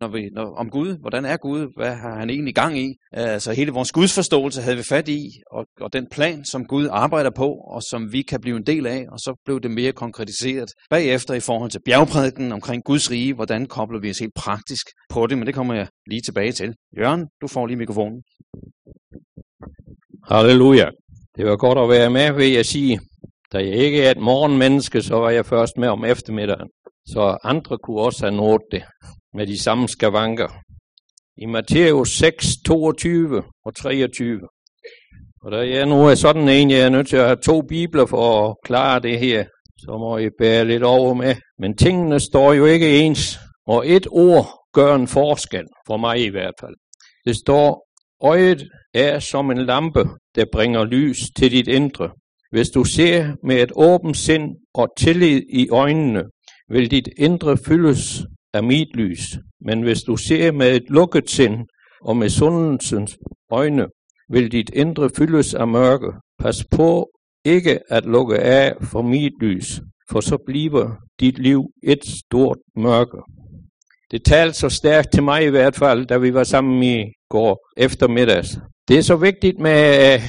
når vi, når, om Gud. Hvordan er Gud? Hvad har han egentlig gang i? Altså hele vores gudsforståelse havde vi fat i, og, og den plan, som Gud arbejder på, og som vi kan blive en del af, og så blev det mere konkretiseret bagefter i forhold til bjergprædiken omkring Guds rige. Hvordan kobler vi os helt praktisk på det? Men det kommer jeg lige tilbage til. Jørgen, du får lige mikrofonen. Halleluja. Det var godt at være med, vil jeg sige. Da jeg ikke er et morgenmenneske, så var jeg først med om eftermiddagen. Så andre kunne også have nået det med de samme skavanker. I Matthæus 6, 22 og 23. Og da jeg nu er sådan en, jeg er nødt til at have to bibler for at klare det her, så må I bære lidt over med. Men tingene står jo ikke ens, og et ord gør en forskel, for mig i hvert fald. Det står, øjet er som en lampe, der bringer lys til dit indre. Hvis du ser med et åbent sind og tillid i øjnene, vil dit indre fyldes af mit lys. Men hvis du ser med et lukket sind og med sundelsens øjne, vil dit indre fyldes af mørke. Pas på ikke at lukke af for mit lys, for så bliver dit liv et stort mørke. Det talte så stærkt til mig i hvert fald, da vi var sammen i går eftermiddags. Det er så vigtigt med, øh,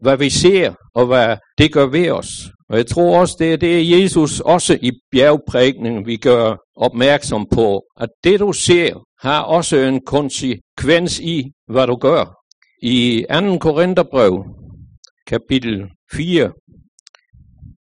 hvad vi ser, og hvad det gør ved os. Og jeg tror også, det er det, Jesus også i bjergprægningen vi gør opmærksom på, at det du ser, har også en konsekvens i, hvad du gør. I 2. Korintherbrev, kapitel 4,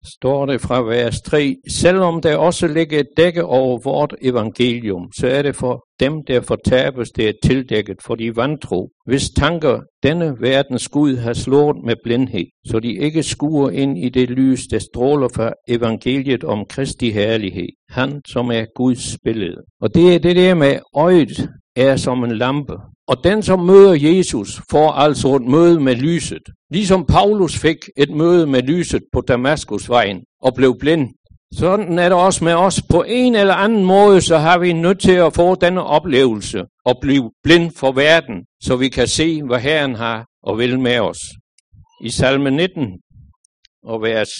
står det fra vers 3, selvom der også ligger et dække over vort evangelium, så er det for dem, der fortabes, det er tildækket for de vantro, hvis tanker denne verdens Gud har slået med blindhed, så de ikke skuer ind i det lys, der stråler fra evangeliet om Kristi herlighed, han som er Guds billede. Og det er det der med øjet, er som en lampe. Og den, som møder Jesus, får altså et møde med lyset. Ligesom Paulus fik et møde med lyset på Damaskusvejen og blev blind. Sådan er det også med os. På en eller anden måde, så har vi nødt til at få denne oplevelse og blive blind for verden, så vi kan se, hvad Herren har og vil med os. I salme 19 og vers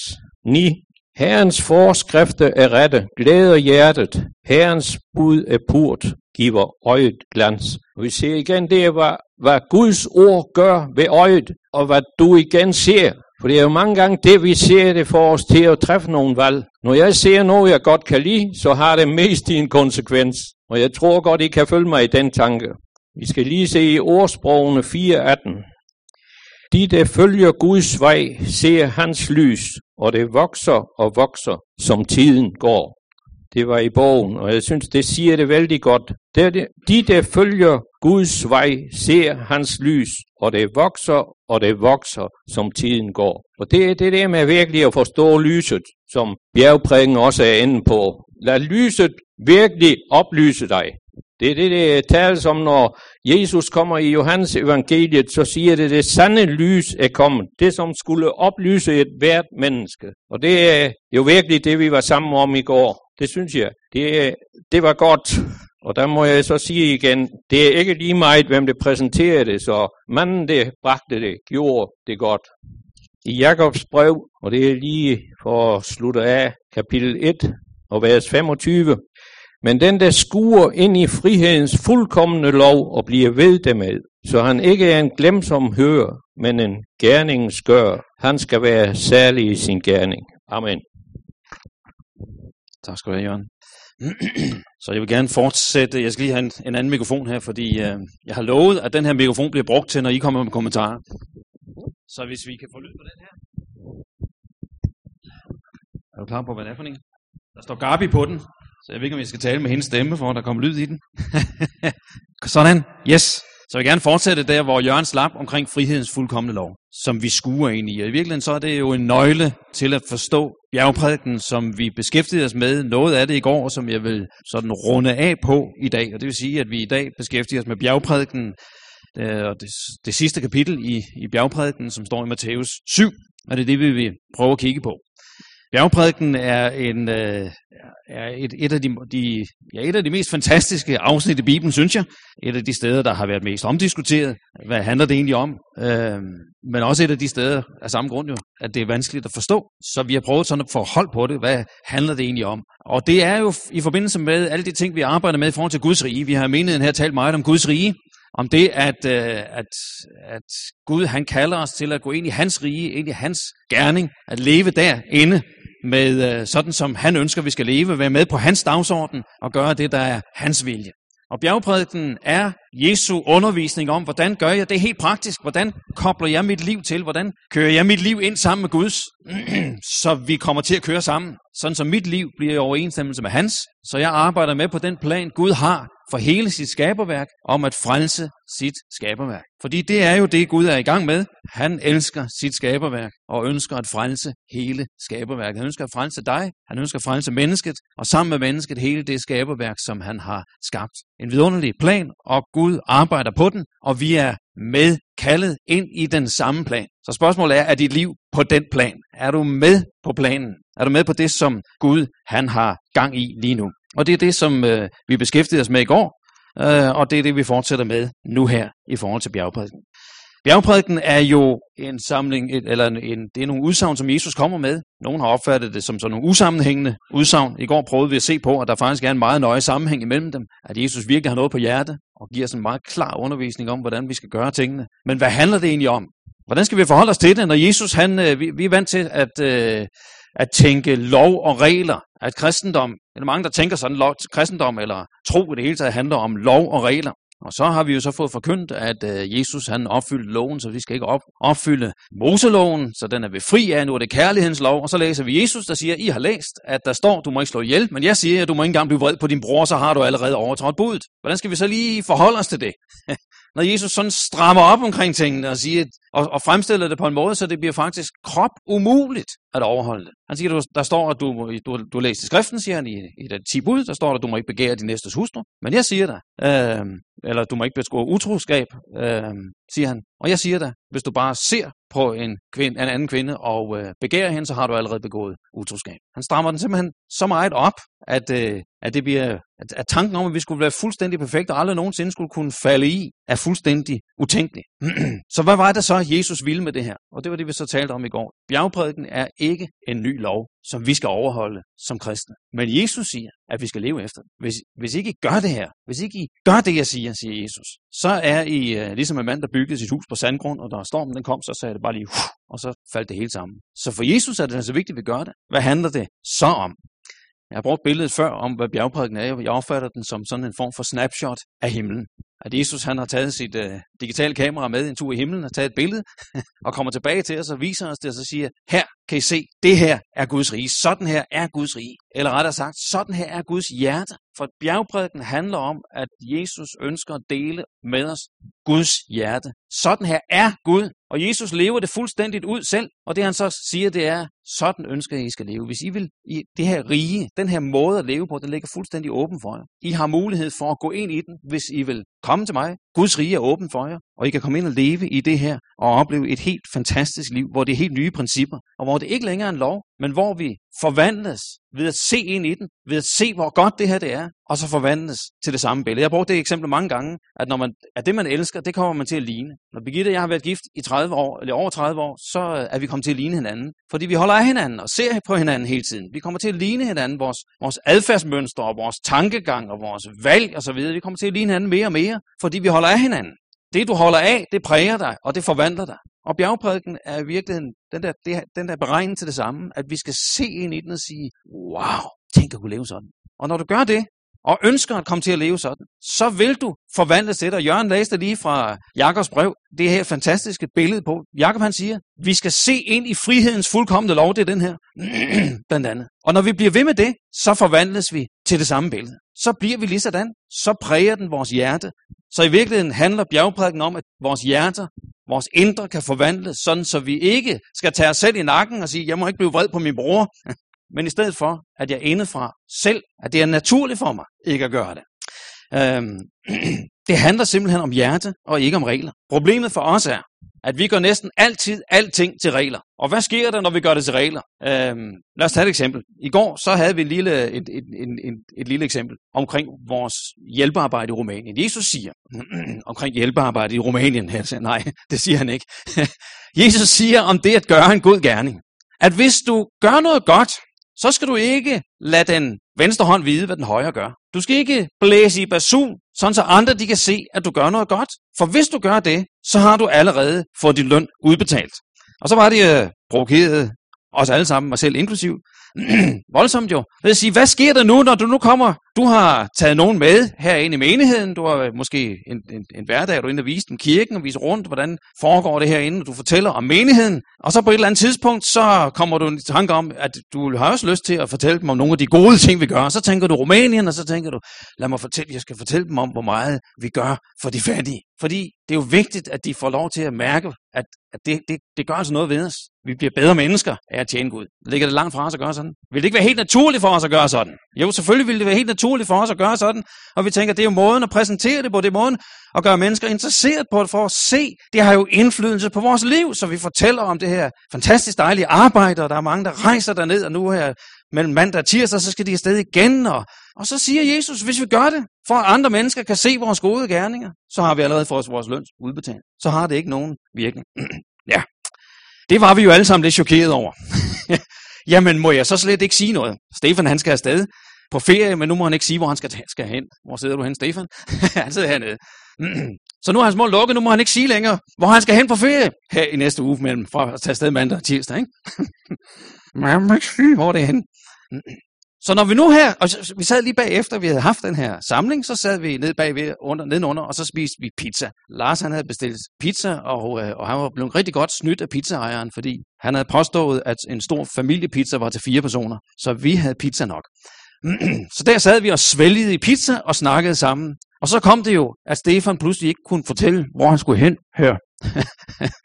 9. Herrens forskrifter er rette, glæder hjertet. Herrens bud er purt, giver øjet glans. Og vi ser igen, det er, hvad, hvad Guds ord gør ved øjet, og hvad du igen ser. For det er jo mange gange det, vi ser, det får os til at træffe nogle valg. Når jeg ser noget, jeg godt kan lide, så har det mest i en konsekvens. Og jeg tror godt, I kan følge mig i den tanke. Vi skal lige se i ordsprogene 4.18. De, der følger Guds vej, ser hans lys, og det vokser og vokser, som tiden går. Det var i bogen, og jeg synes, det siger det vældig godt. Det De, der følger Guds vej, ser hans lys, og det vokser, og det vokser, som tiden går. Og det er det der med virkelig at forstå lyset, som bjergprægen også er inde på. Lad lyset virkelig oplyse dig. Det er det, det tales om, når Jesus kommer i Johannes evangeliet, så siger det, det sande lys er kommet. Det, som skulle oplyse et hvert menneske. Og det er jo virkelig det, vi var sammen om i går. Det synes jeg. Det, det var godt. Og der må jeg så sige igen, det er ikke lige meget, hvem det præsenterer det, så manden, det bragte det, gjorde det godt. I Jakobs brev, og det er lige for at slutte af, kapitel 1 og vers 25. Men den, der skuer ind i frihedens fuldkommende lov og bliver ved det med, så han ikke er en glemsom hører, men en gerningens gør, han skal være særlig i sin gerning. Amen. Tak skal du have, Jørgen. Så jeg vil gerne fortsætte. Jeg skal lige have en, en anden mikrofon her, fordi øh, jeg har lovet, at den her mikrofon bliver brugt til, når I kommer med kommentarer. Så hvis vi kan få lyd på den her. Er du klar på, hvad det er for en? Der står Gabi på den, så jeg ved ikke, om jeg skal tale med hendes stemme, for at der kommer lyd i den. Sådan, yes. Så jeg vil gerne fortsætte der, hvor Jørgen slap omkring frihedens fuldkommende lov, som vi skuer ind i. Og i virkeligheden så er det jo en nøgle til at forstå bjergprædiken, som vi beskæftigede os med. Noget af det i går, som jeg vil sådan runde af på i dag. Og det vil sige, at vi i dag beskæftiger os med bjergprædiken, øh, og det, det sidste kapitel i, i bjergprædiken, som står i Matthæus 7. Og det er det, vi vil prøve at kigge på. Bjergprædiken er, en, øh, er et, et, af de, de, ja, et af de mest fantastiske afsnit i Bibelen, synes jeg. Et af de steder, der har været mest omdiskuteret. Hvad handler det egentlig om? Øh, men også et af de steder af samme grund jo, at det er vanskeligt at forstå. Så vi har prøvet sådan at få hold på det. Hvad handler det egentlig om? Og det er jo i forbindelse med alle de ting, vi arbejder med i forhold til Guds rige. Vi har i menigheden her talt meget om Guds rige om det, at, øh, at, at Gud han kalder os til at gå ind i hans rige, ind i hans gerning, at leve derinde med øh, sådan, som han ønsker, vi skal leve, være med på hans dagsorden og gøre det, der er hans vilje. Og bjergprædiken er Jesu undervisning om, hvordan gør jeg det helt praktisk? Hvordan kobler jeg mit liv til? Hvordan kører jeg mit liv ind sammen med Guds? så vi kommer til at køre sammen. Sådan som mit liv bliver i overensstemmelse med hans. Så jeg arbejder med på den plan, Gud har for hele sit skaberværk, om at frelse sit skaberværk. Fordi det er jo det, Gud er i gang med. Han elsker sit skaberværk og ønsker at frelse hele skaberværket. Han ønsker at frelse dig, han ønsker at frelse mennesket, og sammen med mennesket hele det skaberværk, som han har skabt. En vidunderlig plan, og Gud arbejder på den, og vi er med kaldet ind i den samme plan. Så spørgsmålet er, er dit liv på den plan? Er du med på planen? Er du med på det, som Gud han har gang i lige nu? Og det er det, som øh, vi beskæftigede os med i går, øh, og det er det, vi fortsætter med nu her i forhold til bjergprædiken. Bjergprædiken er jo en samling, eller en, en, det er nogle udsagn, som Jesus kommer med. Nogle har opfattet det som sådan nogle usammenhængende udsagn. I går prøvede vi at se på, at der faktisk er en meget nøje sammenhæng imellem dem. At Jesus virkelig har noget på hjerte, og giver sådan en meget klar undervisning om, hvordan vi skal gøre tingene. Men hvad handler det egentlig om? Hvordan skal vi forholde os til det, når Jesus, han, øh, vi, vi er vant til at, øh, at tænke lov og regler, at kristendom, eller mange, der tænker sådan, lov, kristendom eller tro i det hele taget handler om lov og regler. Og så har vi jo så fået forkyndt, at øh, Jesus han opfyldte loven, så vi skal ikke op, opfylde Moseloven, så den er vi fri af, nu er det kærlighedens lov. Og så læser vi Jesus, der siger, I har læst, at der står, du må ikke slå ihjel, men jeg siger, at du må ikke engang blive vred på din bror, så har du allerede overtrådt budet. Hvordan skal vi så lige forholde os til det? Når Jesus sådan strammer op omkring tingene og, siger, og, og fremstiller det på en måde, så det bliver faktisk krop umuligt at overholde det. Han siger, der står, at du, du, du læste skriften, siger han i, i det 10 bud, der står, at du må ikke begære din næstes hustru. Men jeg siger dig, øh, eller du må ikke begå utroskab, øh, siger han. Og jeg siger dig, hvis du bare ser på en, kvinde, en anden kvinde og øh, begærer hende, så har du allerede begået utroskab. Han strammer den simpelthen så meget op, at, øh, at, det bliver, at, at tanken om, at vi skulle være fuldstændig perfekte og aldrig nogensinde skulle kunne falde i, er fuldstændig utænkelig. så hvad var det så, Jesus ville med det her? Og det var det, vi så talte om i går. Bjergprædiken er ikke en ny lov, som vi skal overholde som kristne. Men Jesus siger, at vi skal leve efter den. Hvis, hvis ikke I gør det her, hvis ikke I gør det, jeg siger, siger Jesus, så er I uh, ligesom en mand, der byggede sit hus på sandgrund, og da stormen den kom, så sagde det bare lige, og så faldt det hele sammen. Så for Jesus er det altså vigtigt, at vi gør det. Hvad handler det så om? Jeg har brugt billedet før om, hvad bjergprædiken er. Jeg opfatter den som sådan en form for snapshot af himlen. At Jesus han har taget sit uh, digitale kamera med en tur i himlen, og taget et billede, og kommer tilbage til os og viser os det, og så siger, her kan I se, det her er Guds rige. Sådan her er Guds rige. Eller rettere sagt, sådan her er Guds hjerte. For bjergprædiken handler om, at Jesus ønsker at dele med os Guds hjerte. Sådan her er Gud. Og Jesus lever det fuldstændigt ud selv. Og det han så siger, det er, sådan ønsker jeg, I skal leve. Hvis I vil i det her rige, den her måde at leve på, den ligger fuldstændig åben for jer. I har mulighed for at gå ind i den, hvis I vil komme til mig. Guds rige er åben for jer, og I kan komme ind og leve i det her, og opleve et helt fantastisk liv, hvor det er helt nye principper, og hvor det ikke længere er en lov, men hvor vi forvandles ved at se ind i den, ved at se, hvor godt det her det er, og så forvandles til det samme billede. Jeg har brugt det eksempel mange gange, at når man, at det, man elsker, det kommer man til at ligne. Når Birgitte og jeg har været gift i 30 år, eller over 30 år, så er vi kommet til at ligne hinanden. Fordi vi holder af hinanden og ser på hinanden hele tiden. Vi kommer til at ligne hinanden, vores, vores adfærdsmønstre og vores tankegang og vores valg osv. Vi kommer til at ligne hinanden mere og mere, fordi vi holder af hinanden. Det, du holder af, det præger dig, og det forvandler dig. Og bjergprædiken er i virkeligheden den der, det, den der beregning til det samme, at vi skal se ind i den og sige, wow, tænk at kunne leve sådan. Og når du gør det, og ønsker at komme til at leve sådan, så vil du forvandles til dig. Jørgen læste lige fra Jakobs brev, det her fantastiske billede på. Jakob han siger, vi skal se ind i frihedens fuldkommende lov, det er den her, blandt andet. Og når vi bliver ved med det, så forvandles vi til det samme billede. Så bliver vi lige sådan, så præger den vores hjerte. Så i virkeligheden handler bjergprædiken om, at vores hjerter, vores indre kan forvandles, sådan så vi ikke skal tage os selv i nakken og sige, jeg må ikke blive vred på min bror, men i stedet for, at jeg indefra selv, at det er naturligt for mig ikke at gøre det. Øhm, det handler simpelthen om hjerte og ikke om regler. Problemet for os er, at vi gør næsten altid alting til regler. Og hvad sker der, når vi gør det til regler? Øhm, lad os tage et eksempel. I går så havde vi et lille, et, et, et, et, et lille eksempel omkring vores hjælpearbejde i Rumænien. Jesus siger omkring hjælpearbejde i Rumænien. Her, siger, nej, det siger han ikke. Jesus siger om det at gøre en god gerning. At hvis du gør noget godt, så skal du ikke lade den venstre hånd vide, hvad den højre gør. Du skal ikke blæse i basun, sådan så andre de kan se, at du gør noget godt. For hvis du gør det, så har du allerede fået din løn udbetalt. Og så var det jeg øh, provokeret os alle sammen, mig selv inklusiv, voldsomt jo. Det vil sige, hvad sker der nu, når du nu kommer? Du har taget nogen med herinde i menigheden. Du har måske en, en, en hverdag, du er inde og vise dem kirken og vise rundt, hvordan foregår det herinde. Du fortæller om menigheden. Og så på et eller andet tidspunkt, så kommer du i tanke om, at du har også lyst til at fortælle dem om nogle af de gode ting, vi gør. Så tænker du Rumænien, og så tænker du, lad mig fortælle, jeg skal fortælle dem om, hvor meget vi gør for de fattige. Fordi det er jo vigtigt, at de får lov til at mærke, at, at det, det, det gør altså noget ved os. Vi bliver bedre mennesker af at tjene Gud. Ligger det langt fra os at gøre sådan? Vil det ikke være helt naturligt for os at gøre sådan? Jo, selvfølgelig vil det være helt naturligt for os at gøre sådan. Og vi tænker, det er jo måden at præsentere det på. Det er måden at gøre mennesker interesseret på det for at se. Det har jo indflydelse på vores liv, så vi fortæller om det her fantastisk dejlige arbejde, og der er mange, der rejser derned, og nu her mellem mandag og tirsdag, så skal de afsted igen. Og, og så siger Jesus, hvis vi gør det, for at andre mennesker kan se vores gode gerninger, så har vi allerede fået vores løn udbetalt. Så har det ikke nogen virkning. ja, det var vi jo alle sammen lidt chokeret over. Jamen, må jeg så slet ikke sige noget? Stefan, han skal afsted på ferie, men nu må han ikke sige, hvor han skal, skal hen. Hvor sidder du hen, Stefan? han sidder hernede. så nu er hans mål lukket, nu må han ikke sige længere, hvor han skal hen på ferie her i næste uge mellem fra at tage afsted mandag og tirsdag. Ikke? men jeg må ikke sige, hvor det er hen. Så når vi nu her, og vi sad lige bagefter, vi havde haft den her samling, så sad vi ned bagved, under, nedenunder, og så spiste vi pizza. Lars han havde bestilt pizza, og, øh, og han var blevet rigtig godt snydt af pizzaejeren, fordi han havde påstået, at en stor familiepizza var til fire personer. Så vi havde pizza nok. så der sad vi og svælgede i pizza og snakkede sammen. Og så kom det jo, at Stefan pludselig ikke kunne fortælle, hvor han skulle hen her.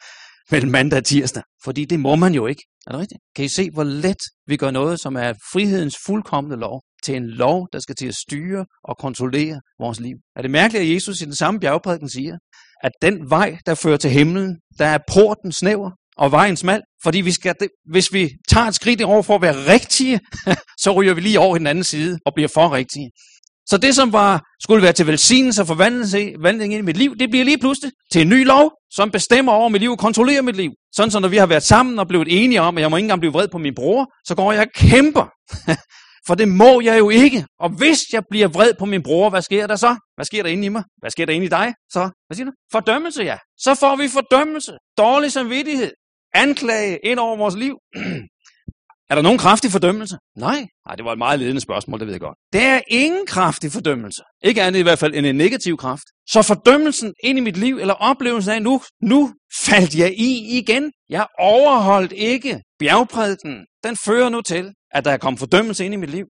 mellem mandag og tirsdag. Fordi det må man jo ikke. Er det rigtigt? Kan I se, hvor let vi gør noget, som er frihedens fuldkommende lov, til en lov, der skal til at styre og kontrollere vores liv? Er det mærkeligt, at Jesus i den samme bjergprædiken siger, at den vej, der fører til himlen, der er porten snæver, og vejen smal. Fordi vi skal, hvis vi tager et skridt over for at være rigtige, så ryger vi lige over i den anden side og bliver for rigtige. Så det, som var, skulle være til velsignelse og forvandling i mit liv, det bliver lige pludselig til en ny lov, som bestemmer over mit liv og kontrollerer mit liv. Sådan så når vi har været sammen og blevet enige om, at jeg må ikke engang blive vred på min bror, så går jeg og kæmper. For det må jeg jo ikke. Og hvis jeg bliver vred på min bror, hvad sker der så? Hvad sker der inde i mig? Hvad sker der inde i dig? Så, hvad siger du? Fordømmelse, ja. Så får vi fordømmelse. Dårlig samvittighed. Anklage ind over vores liv. Er der nogen kraftig fordømmelse? Nej. Nej, det var et meget ledende spørgsmål, det ved jeg godt. Der er ingen kraftig fordømmelse. Ikke andet i hvert fald end en negativ kraft. Så fordømmelsen ind i mit liv, eller oplevelsen af, nu, nu faldt jeg i igen. Jeg overholdt ikke bjergprædiken. Den fører nu til, at der er kommet fordømmelse ind i mit liv.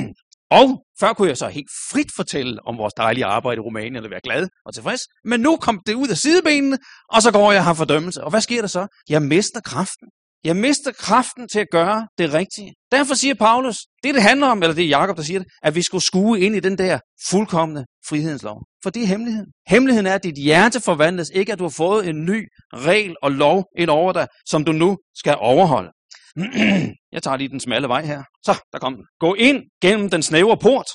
og før kunne jeg så helt frit fortælle om vores dejlige arbejde i Rumænien og være glad og tilfreds. Men nu kom det ud af sidebenene, og så går jeg og har fordømmelse. Og hvad sker der så? Jeg mister kraften. Jeg mister kraften til at gøre det rigtige. Derfor siger Paulus, det det handler om, eller det er Jakob, der siger det, at vi skulle skue ind i den der fuldkommende frihedslov. For det er hemmeligheden. Hemmeligheden er, at dit hjerte forvandles, ikke at du har fået en ny regel og lov ind over dig, som du nu skal overholde. Jeg tager lige den smalle vej her. Så, der kom den. Gå ind gennem den snævre port.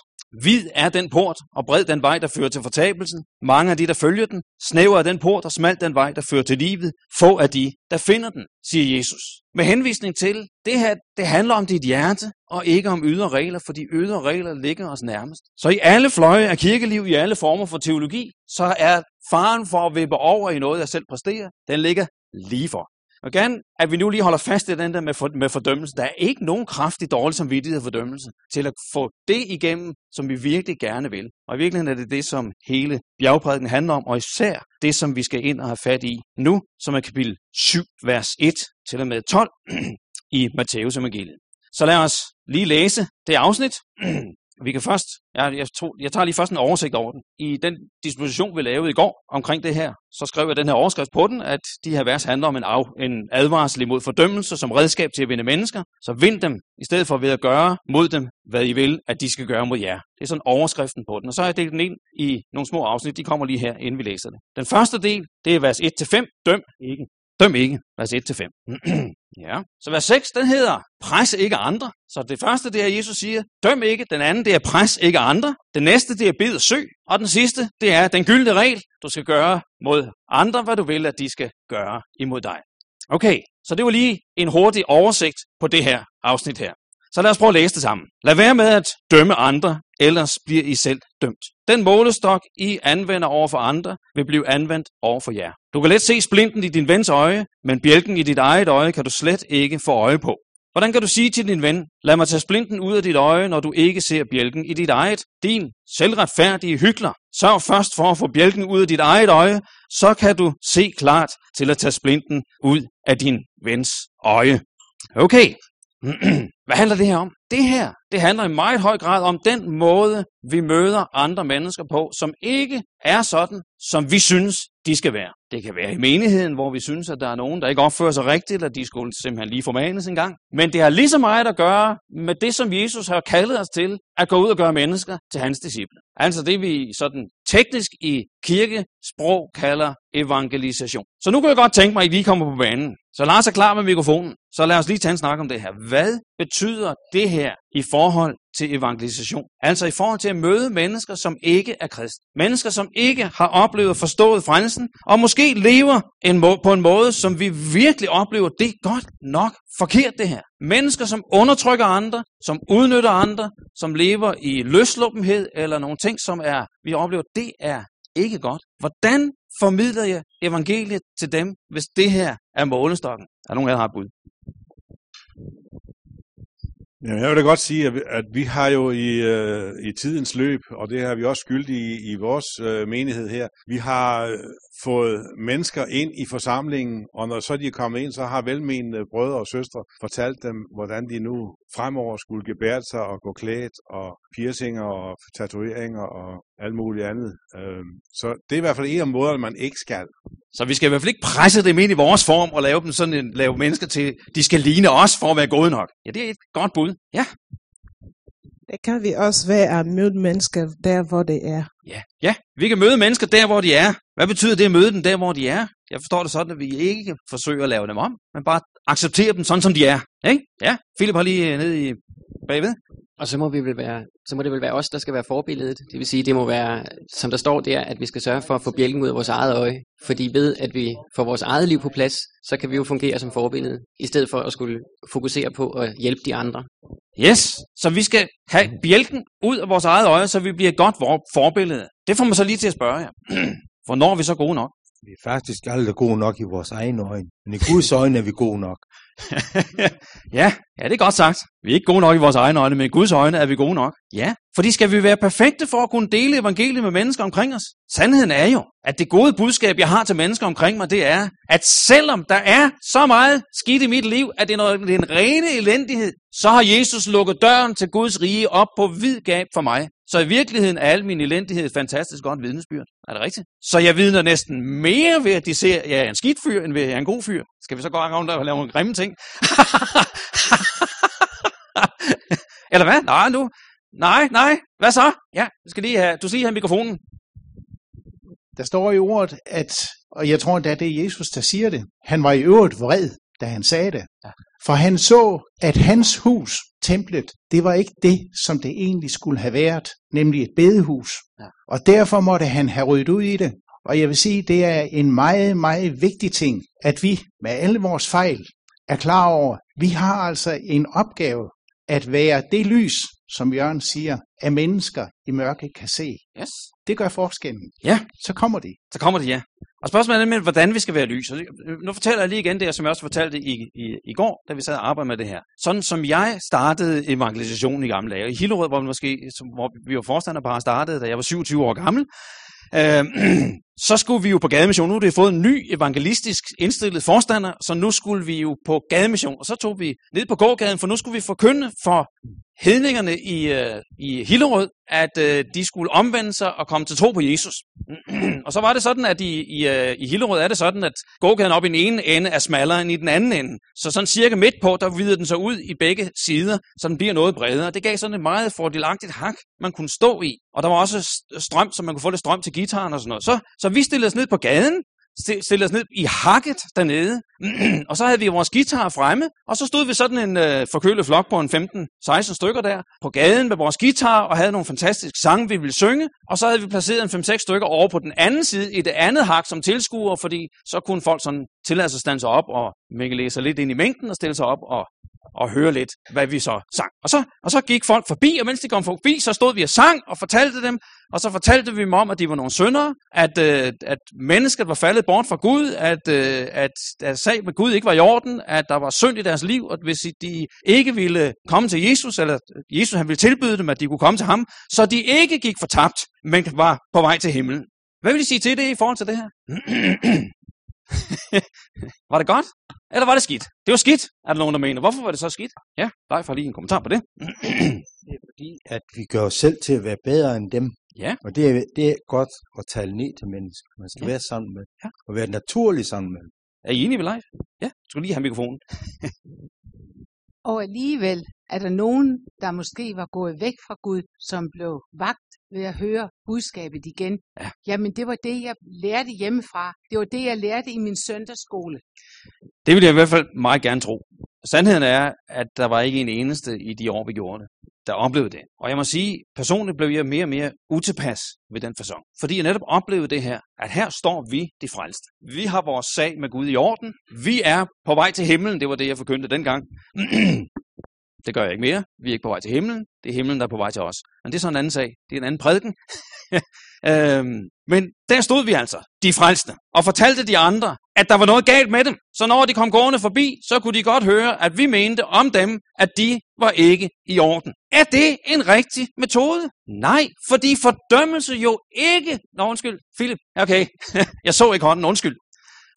Hvid er den port, og bred den vej, der fører til fortabelsen. Mange af de, der følger den. Snæver er den port, og smalt den vej, der fører til livet. Få af de, der finder den, siger Jesus. Med henvisning til, det her, det handler om dit hjerte, og ikke om ydre regler, for de ydre regler ligger os nærmest. Så i alle fløje af kirkeliv, i alle former for teologi, så er faren for at vippe over i noget, jeg selv præsterer, den ligger lige for. Og gerne, at vi nu lige holder fast i den der med, for, med fordømmelse. Der er ikke nogen kraftig dårlig samvittighed og fordømmelse til at få det igennem, som vi virkelig gerne vil. Og i virkeligheden er det det, som hele bjergprædiken handler om, og især det, som vi skal ind og have fat i nu, som er kapitel 7, vers 1 til og med 12 i Matteus evangeliet. Så lad os lige læse det afsnit. Vi kan først, jeg, jeg, tog, jeg tager lige først en oversigt over den. I den disposition, vi lavede i går omkring det her, så skrev jeg den her overskrift på den, at de her vers handler om en, af, en advarsel imod fordømmelse som redskab til at vinde mennesker. Så vind dem, i stedet for ved at gøre mod dem, hvad I vil, at de skal gøre mod jer. Det er sådan overskriften på den. Og så har jeg delt den ind i nogle små afsnit. De kommer lige her, inden vi læser det. Den første del, det er vers 1-5. Døm ikke. Døm ikke. Vers 1-5. Ja. Så vers 6, den hedder, pres ikke andre. Så det første, det er, Jesus siger, døm ikke. Den anden, det er, pres ikke andre. Den næste, det er, bed og søg. Og den sidste, det er, den gyldne regel, du skal gøre mod andre, hvad du vil, at de skal gøre imod dig. Okay, så det var lige en hurtig oversigt på det her afsnit her. Så lad os prøve at læse det sammen. Lad være med at dømme andre, ellers bliver I selv dømt. Den målestok, I anvender over for andre, vil blive anvendt over for jer. Du kan let se splinten i din vens øje, men bjælken i dit eget øje kan du slet ikke få øje på. Hvordan kan du sige til din ven, lad mig tage splinten ud af dit øje, når du ikke ser bjælken i dit eget? Din selvretfærdige hykler. Sørg først for at få bjælken ud af dit eget øje, så kan du se klart til at tage splinten ud af din vens øje. Okay, hvad handler det her om? Det her, det handler i meget høj grad om den måde, vi møder andre mennesker på, som ikke er sådan, som vi synes, de skal være. Det kan være i menigheden, hvor vi synes, at der er nogen, der ikke opfører sig rigtigt, eller de skulle simpelthen lige formanes en gang. Men det har lige så meget at gøre med det, som Jesus har kaldet os til, at gå ud og gøre mennesker til hans disciple. Altså det, vi sådan teknisk i kirkesprog kalder evangelisation. Så nu kan jeg godt tænke mig, at I lige kommer på banen. Så Lars er klar med mikrofonen. Så lad os lige tage en snak om det her. Hvad betyder det her i forhold til evangelisation? Altså i forhold til at møde mennesker, som ikke er kristne. Mennesker, som ikke har oplevet og forstået frelsen, og måske lever en må- på en måde, som vi virkelig oplever, det er godt nok forkert det her. Mennesker, som undertrykker andre, som udnytter andre, som lever i løsluppenhed eller nogle ting, som er, vi oplever, det er ikke godt. Hvordan formidler jeg evangeliet til dem, hvis det her er målestokken? Er nogen af jer, der har et bud? Jamen, jeg vil da godt sige, at vi, at vi har jo i, øh, i tidens løb, og det har vi også skyldige i, i vores øh, menighed her, vi har øh, fået mennesker ind i forsamlingen, og når så de er kommet ind, så har velmenende brødre og søstre fortalt dem, hvordan de nu fremover skulle gebære sig og gå klædt, og piercinger og tatoveringer og alt muligt andet. Øh, så det er i hvert fald en af måderne, man ikke skal. Så vi skal i hvert fald ikke presse dem ind i vores form og lave dem sådan en, lave mennesker til, de skal ligne os for at være gode nok. Ja, det er et godt bud. Ja. Det kan vi også være at møde mennesker der, hvor det er. Ja. ja, vi kan møde mennesker der, hvor de er. Hvad betyder det at møde dem der, hvor de er? Jeg forstår det sådan, at vi ikke forsøger at lave dem om, men bare acceptere dem sådan, som de er. Ikke? Ja, Philip har lige øh, ned i bagved. Og så må, vi vel være, så må det vel være os, der skal være forbilledet. Det vil sige, det må være, som der står der, at vi skal sørge for at få bjælken ud af vores eget øje. Fordi ved, at vi får vores eget liv på plads, så kan vi jo fungere som forbillede, i stedet for at skulle fokusere på at hjælpe de andre. Yes, så vi skal have bjælken ud af vores eget øje, så vi bliver godt forbillede. Det får man så lige til at spørge jer. Hvornår er vi så gode nok? Vi er faktisk aldrig gode nok i vores egne øjne. Men i Guds øjne er vi gode nok. ja, ja, det er godt sagt. Vi er ikke gode nok i vores egne øjne, men i Guds øjne er vi gode nok. Ja, fordi skal vi være perfekte for at kunne dele evangeliet med mennesker omkring os? Sandheden er jo, at det gode budskab, jeg har til mennesker omkring mig, det er, at selvom der er så meget skidt i mit liv, at det er, noget, det er en rene elendighed, så har Jesus lukket døren til Guds rige op på vid gab for mig. Så i virkeligheden er al min elendighed et fantastisk godt vidnesbyrd. Er det rigtigt? Så jeg vidner næsten mere ved, at de ser, at jeg er en skidt fyr, end ved, at jeg er en god fyr. Skal vi så gå rundt og lave nogle grimme ting? Eller hvad? Nej, nu. Nej, nej. Hvad så? Ja, vi skal lige have, du skal lige have mikrofonen. Der står i ordet, at, og jeg tror endda, det er Jesus, der siger det, han var i øvrigt vred, da han sagde det. Ja. For han så, at hans hus, templet, det var ikke det, som det egentlig skulle have været, nemlig et bedehus. Ja. Og derfor måtte han have ryddet ud i det. Og jeg vil sige, det er en meget, meget vigtig ting, at vi med alle vores fejl er klar over, vi har altså en opgave at være det lys, som Jørgen siger, at mennesker i mørke kan se. Yes. Det gør forskellen. Ja. Så kommer de. Så kommer det, ja. Og spørgsmålet er nemlig, hvordan vi skal være lys. Nu fortæller jeg lige igen det, som jeg også fortalte i, i, i går, da vi sad og arbejdede med det her. Sådan som jeg startede evangelisationen i gamle dage. I Hillerød, hvor, vi måske, hvor vi var forstander bare startede, da jeg var 27 år gammel. Øh, så skulle vi jo på gademission. Nu har det fået en ny evangelistisk indstillet forstander, så nu skulle vi jo på gademission. Og så tog vi ned på gågaden, for nu skulle vi forkynde for hedningerne i, øh, i Hillerød, at øh, de skulle omvende sig og komme til tro på Jesus. og så var det sådan, at i, i, øh, i Hillerød er det sådan, at gågaden op i den ene ende er smallere end i den anden ende. Så sådan cirka midt på, der vider den sig ud i begge sider, så den bliver noget bredere. Det gav sådan et meget fordelagtigt hak, man kunne stå i. Og der var også strøm, så man kunne få lidt strøm til gitaren og sådan noget. Så, så vi stillede os ned på gaden, stillede os ned i hakket dernede, og så havde vi vores guitar fremme, og så stod vi sådan en øh, forkølet flok på en 15-16 stykker der på gaden med vores guitar, og havde nogle fantastiske sange, vi ville synge, og så havde vi placeret en 5-6 stykker over på den anden side, i det andet hak som tilskuer, fordi så kunne folk sådan tillade sig at stande sig op og mingle sig lidt ind i mængden og stille sig op og og høre lidt, hvad vi så sang. Og så, og så gik folk forbi, og mens de kom forbi, så stod vi og sang og fortalte dem, og så fortalte vi dem om, at de var nogle syndere, at, øh, at mennesket var faldet bort fra Gud, at, øh, at, at sag med Gud ikke var i orden, at der var synd i deres liv, og hvis de ikke ville komme til Jesus, eller Jesus han ville tilbyde dem, at de kunne komme til ham, så de ikke gik fortabt, men var på vej til himlen. Hvad vil I sige til det i forhold til det her? var det godt? Eller var det skidt? Det var skidt, er der nogen, der mener. Hvorfor var det så skidt? Ja, dig får lige en kommentar på det. Det er fordi, at vi gør os selv til at være bedre end dem. Ja. Og det er, det er godt at tale ned til mennesker. Man skal Ja. være sammen med. Ja. Og være naturlig sammen med. Er I enige med live? Ja, du skal lige have mikrofonen. Og alligevel er der nogen, der måske var gået væk fra Gud, som blev vagt ved at høre budskabet igen. Ja. Jamen, det var det, jeg lærte hjemmefra. Det var det, jeg lærte i min søndagsskole. Det vil jeg i hvert fald meget gerne tro. Sandheden er, at der var ikke en eneste i de år, vi gjorde det, der oplevede det. Og jeg må sige, personligt blev jeg mere og mere utilpas ved den fasong. Fordi jeg netop oplevede det her, at her står vi, de frelste. Vi har vores sag med Gud i orden. Vi er på vej til himlen. Det var det, jeg forkyndte dengang. det gør jeg ikke mere. Vi er ikke på vej til himlen. Det er himlen, der er på vej til os. Men det er så en anden sag. Det er en anden prædiken. øhm, men der stod vi altså, de frelste, og fortalte de andre, at der var noget galt med dem. Så når de kom gående forbi, så kunne de godt høre, at vi mente om dem, at de var ikke i orden. Er det en rigtig metode? Nej, fordi fordømmelse jo ikke... Nå, undskyld, Philip. Okay, jeg så ikke hånden, undskyld.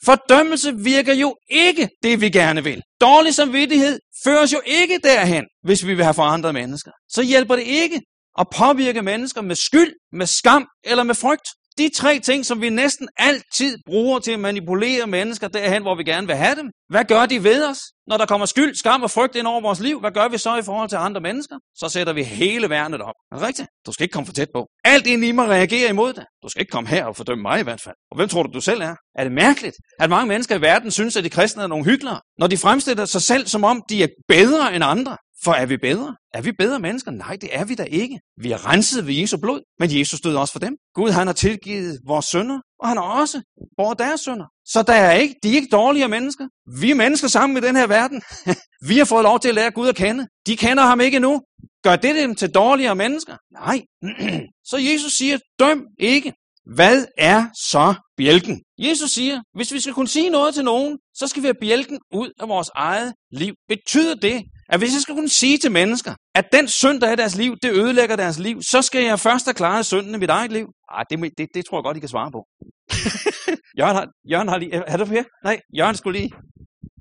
Fordømmelse virker jo ikke det, vi gerne vil. Dårlig samvittighed føres jo ikke derhen, hvis vi vil have forandret mennesker. Så hjælper det ikke at påvirke mennesker med skyld, med skam eller med frygt. De tre ting, som vi næsten altid bruger til at manipulere mennesker derhen, hvor vi gerne vil have dem. Hvad gør de ved os? Når der kommer skyld, skam og frygt ind over vores liv, hvad gør vi så i forhold til andre mennesker? Så sætter vi hele værnet op. Er det rigtigt? Du skal ikke komme for tæt på. Alt ind i mig reagerer imod det. Du skal ikke komme her og fordømme mig i hvert fald. Og hvem tror du, du selv er? Er det mærkeligt, at mange mennesker i verden synes, at de kristne er nogle hyggelere, når de fremstiller sig selv, som om de er bedre end andre? For er vi bedre? Er vi bedre mennesker? Nej, det er vi da ikke. Vi er renset ved Jesu blod, men Jesus døde også for dem. Gud, han har tilgivet vores sønder, og han har også båret deres sønder. Så der er ikke, de er ikke dårligere mennesker. Vi er mennesker sammen i den her verden. vi har fået lov til at lære Gud at kende. De kender ham ikke endnu. Gør det dem til dårligere mennesker? Nej. så Jesus siger, døm ikke. Hvad er så bjælken? Jesus siger, hvis vi skal kunne sige noget til nogen, så skal vi have bjælken ud af vores eget liv. Betyder det, at hvis jeg skal kunne sige til mennesker, at den synd, der er i deres liv, det ødelægger deres liv, så skal jeg først have klaret synden i mit eget liv? Ej, det, det, det tror jeg godt, I kan svare på. Jørgen, har, Jørgen har lige... Er du her? Nej, Jørgen skulle lige...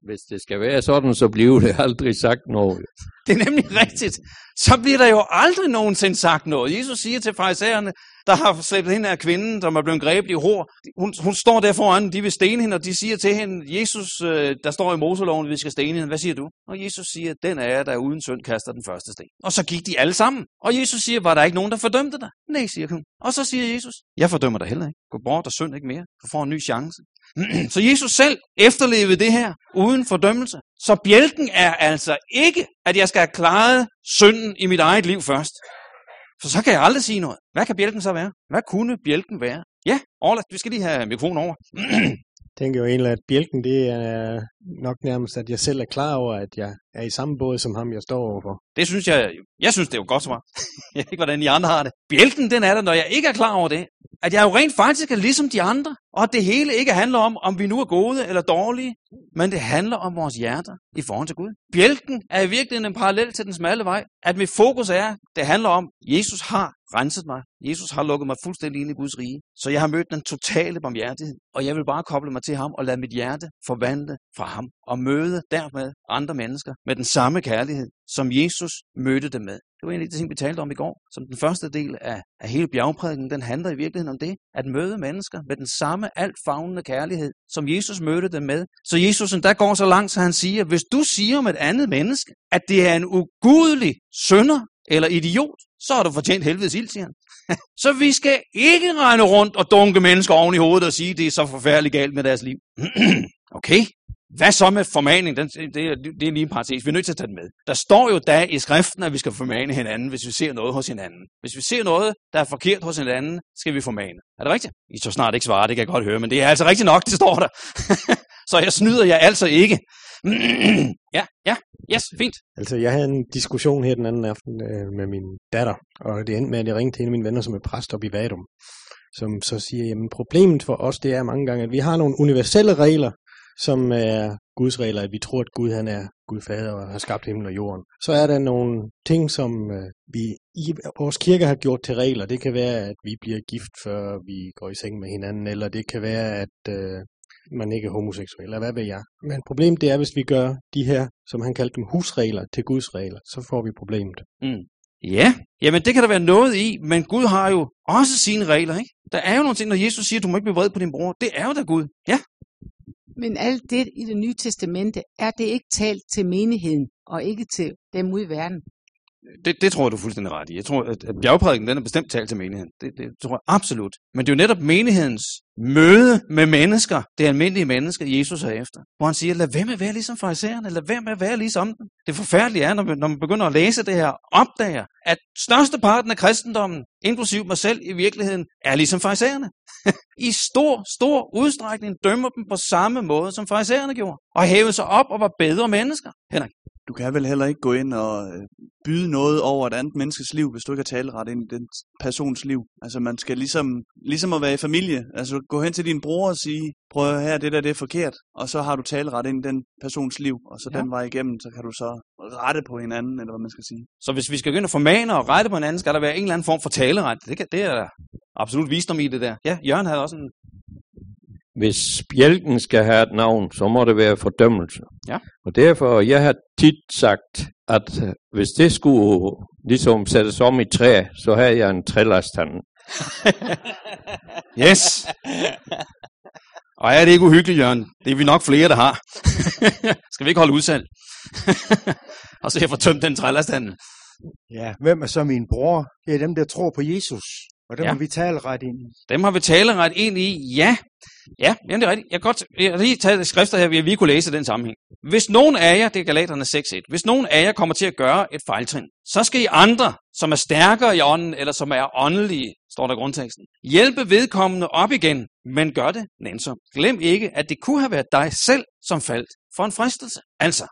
Hvis det skal være sådan, så bliver det aldrig sagt noget. Det er nemlig rigtigt. Så bliver der jo aldrig nogensinde sagt noget. Jesus siger til farisæerne, der har slæbt hende af kvinden, som er blevet grebet i hår. Hun, hun står der foran, de vil stene hende, og de siger til hende, Jesus, øh, der står i Moseloven, vi skal stene hende. Hvad siger du? Og Jesus siger, den er jeg, der uden synd kaster den første sten. Og så gik de alle sammen. Og Jesus siger, var der ikke nogen, der fordømte dig? Nej, siger hun. Og så siger Jesus, jeg fordømmer dig heller ikke. Gå bort og synd ikke mere. Du får en ny chance. Så Jesus selv efterlevede det her uden fordømmelse. Så bjælken er altså ikke, at jeg skal have klaret synden i mit eget liv først. For så kan jeg aldrig sige noget. Hvad kan bjælken så være? Hvad kunne bjælken være? Ja, Orla, vi skal lige have mikrofonen over. tænker jo egentlig, at bjælken, det er nok nærmest, at jeg selv er klar over, at jeg er i samme båd som ham, jeg står overfor. Det synes jeg, jeg synes, det er jo godt svar. jeg ved ikke, hvordan I andre har det. Bjælken, den er der, når jeg ikke er klar over det. At jeg jo rent faktisk er ligesom de andre. Og at det hele ikke handler om, om vi nu er gode eller dårlige. Men det handler om vores hjerter i forhold til Gud. Bjælken er i virkeligheden en parallel til den smalle vej. At mit fokus er, det handler om, Jesus har renset mig. Jesus har lukket mig fuldstændig ind i Guds rige. Så jeg har mødt den totale barmhjertighed, og jeg vil bare koble mig til ham og lade mit hjerte forvandle fra ham. Og møde dermed andre mennesker med den samme kærlighed, som Jesus mødte dem med. Det var en af de ting, vi talte om i går. Som den første del af, af hele bjergprædiken, den handler i virkeligheden om det. At møde mennesker med den samme altfavnende kærlighed, som Jesus mødte dem med. Så Jesus der går så langt, så han siger, hvis du siger om et andet menneske, at det er en ugudelig sønder eller idiot, så har du fortjent helvedes ild, siger han. så vi skal ikke regne rundt og dunke mennesker oven i hovedet og sige, at det er så forfærdeligt galt med deres liv. okay, hvad så med formaning? Den, det, det er lige en parentes. Vi er nødt til at tage den med. Der står jo da i skriften, at vi skal formane hinanden, hvis vi ser noget hos hinanden. Hvis vi ser noget, der er forkert hos hinanden, skal vi formane. Er det rigtigt? I så snart ikke svare, det kan jeg godt høre, men det er altså rigtigt nok, det står der. så jeg snyder jeg altså ikke. ja, ja, yes, fint. Altså, jeg havde en diskussion her den anden aften øh, med min datter, og det endte med, at jeg ringte til en af mine venner, som er præst op i Vadum, som så siger, jamen problemet for os, det er mange gange, at vi har nogle universelle regler, som er Guds regler, at vi tror, at Gud han er Gud fader og har skabt himlen og jorden. Så er der nogle ting, som øh, vi i vores kirke har gjort til regler. Det kan være, at vi bliver gift, før vi går i seng med hinanden, eller det kan være, at øh, man ikke er homoseksuel, eller hvad ved jeg. Men problemet det er, hvis vi gør de her, som han kaldte dem, husregler til Guds regler, så får vi problemet. Mm. Ja, jamen det kan der være noget i, men Gud har jo også sine regler, ikke? Der er jo nogle ting, når Jesus siger, at du må ikke blive vred på din bror. Det er jo da Gud. Ja, Men alt det i det nye testamente, er det ikke talt til menigheden, og ikke til dem ude i verden? Det, det tror jeg, du er fuldstændig ret i. Jeg tror, at, at bjergprædiken den er bestemt talt til menigheden. Det, det tror jeg absolut. Men det er jo netop menighedens møde med mennesker, det almindelige mennesker, Jesus er efter. Hvor han siger, lad være med at være ligesom farisæerne, lad være med at være ligesom dem. Det forfærdelige er, når man, når man begynder at læse det her, opdager, at størsteparten af kristendommen, inklusiv mig selv i virkeligheden, er ligesom farisæerne. I stor, stor udstrækning dømmer dem på samme måde, som farisæerne gjorde. Og hævede sig op og var bedre mennesker. Henrik. Du kan vel heller ikke gå ind og øh, byde noget over et andet menneskes liv, hvis du ikke har taleret ind i den persons liv. Altså man skal ligesom, ligesom at være i familie. Altså gå hen til din bror og sige, prøv at her, det der det er forkert. Og så har du taleret ind i den persons liv, og så Ja. den vej igennem, så kan du så rette på hinanden, eller hvad man skal sige. Så hvis vi skal ind og formane og rette på hinanden, skal der være en eller anden form for taleret. Det, kan, det er der absolut visdom i det der. Ja, Jørgen havde også en... Hvis bjælken skal have et navn, så må det være fordømmelse. Ja. Og derfor, jeg har tit sagt, at øh, hvis det skulle ligesom sættes om i træ, så havde jeg en trælasthand. Yes! Og er det ikke uhyggeligt, Jørgen? Det er vi nok flere, der har. skal vi ikke holde udsalg? og så jeg får tømt den trællerstanden. Ja, hvem er så min bror? Det er dem, der tror på Jesus. Og dem Ja. har vi talt ret ind i. Dem har vi taleret ind i, ja. Ja, jamen det er rigtigt. Jeg kan godt jeg har lige taget skrifter her, vi, vi kunne læse den sammenhæng. Hvis nogen af jer, det er Galaterne 6.1, hvis nogen af jer kommer til at gøre et fejltrin, så skal I andre, som er stærkere i ånden, eller som er åndelige, står der i grundteksten, hjælpe vedkommende op igen, men gør det nænsomt. Glem ikke, at det kunne have været dig selv, som faldt for en fristelse. Altså,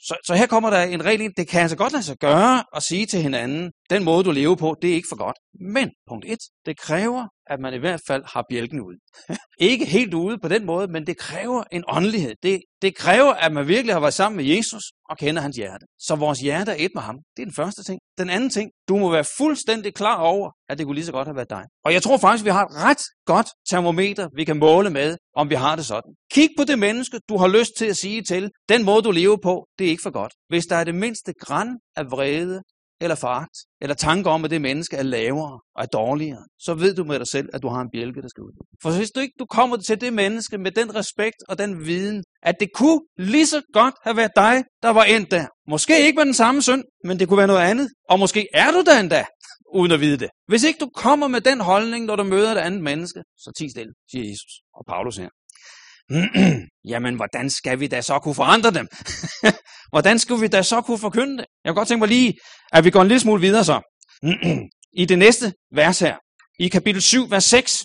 så, så her kommer der en regel ind. Det kan altså godt lade sig gøre at sige til hinanden, den måde du lever på, det er ikke for godt. Men, punkt 1, det kræver, at man i hvert fald har bjælken ude. ikke helt ude på den måde, men det kræver en åndelighed. Det, det kræver, at man virkelig har været sammen med Jesus og kender hans hjerte. Så vores hjerte er et med ham. Det er den første ting. Den anden ting, du må være fuldstændig klar over, at det kunne lige så godt have været dig. Og jeg tror faktisk, vi har et ret godt termometer, vi kan måle med, om vi har det sådan. Kig på det menneske, du har lyst til at sige til, den måde du lever på, det er ikke for godt. Hvis der er det mindste græn af vrede, eller foragt, eller tanker om, at det menneske er lavere og er dårligere, så ved du med dig selv, at du har en bjælke, der skal ud. For hvis du ikke du kommer til det menneske med den respekt og den viden, at det kunne lige så godt have været dig, der var endt der. Måske ikke med den samme synd, men det kunne være noget andet. Og måske er du der endda, uden at vide det. Hvis ikke du kommer med den holdning, når du møder et andet menneske, så ti stille, siger Jesus og Paulus her. Jamen, hvordan skal vi da så kunne forandre dem? hvordan skulle vi da så kunne forkynde det? Jeg kunne godt tænke mig lige, at vi går en lille smule videre så. I det næste vers her, i kapitel 7, vers 6,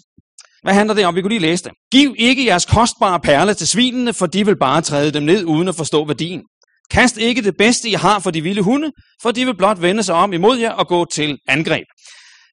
hvad handler det om? Vi kunne lige læse det. Giv ikke jeres kostbare perle til svinene, for de vil bare træde dem ned, uden at forstå værdien. Kast ikke det bedste, I har for de vilde hunde, for de vil blot vende sig om imod jer og gå til angreb.